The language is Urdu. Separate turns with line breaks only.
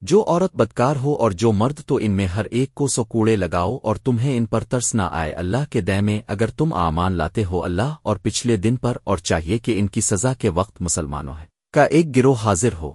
جو عورت بدکار ہو اور جو مرد تو ان میں ہر ایک کو سو کوڑے لگاؤ اور تمہیں ان پر ترس نہ آئے اللہ کے دہ میں اگر تم آمان لاتے ہو اللہ اور پچھلے دن پر اور چاہیے کہ ان کی سزا کے وقت مسلمانوں ہے کا ایک گروہ حاضر ہو۔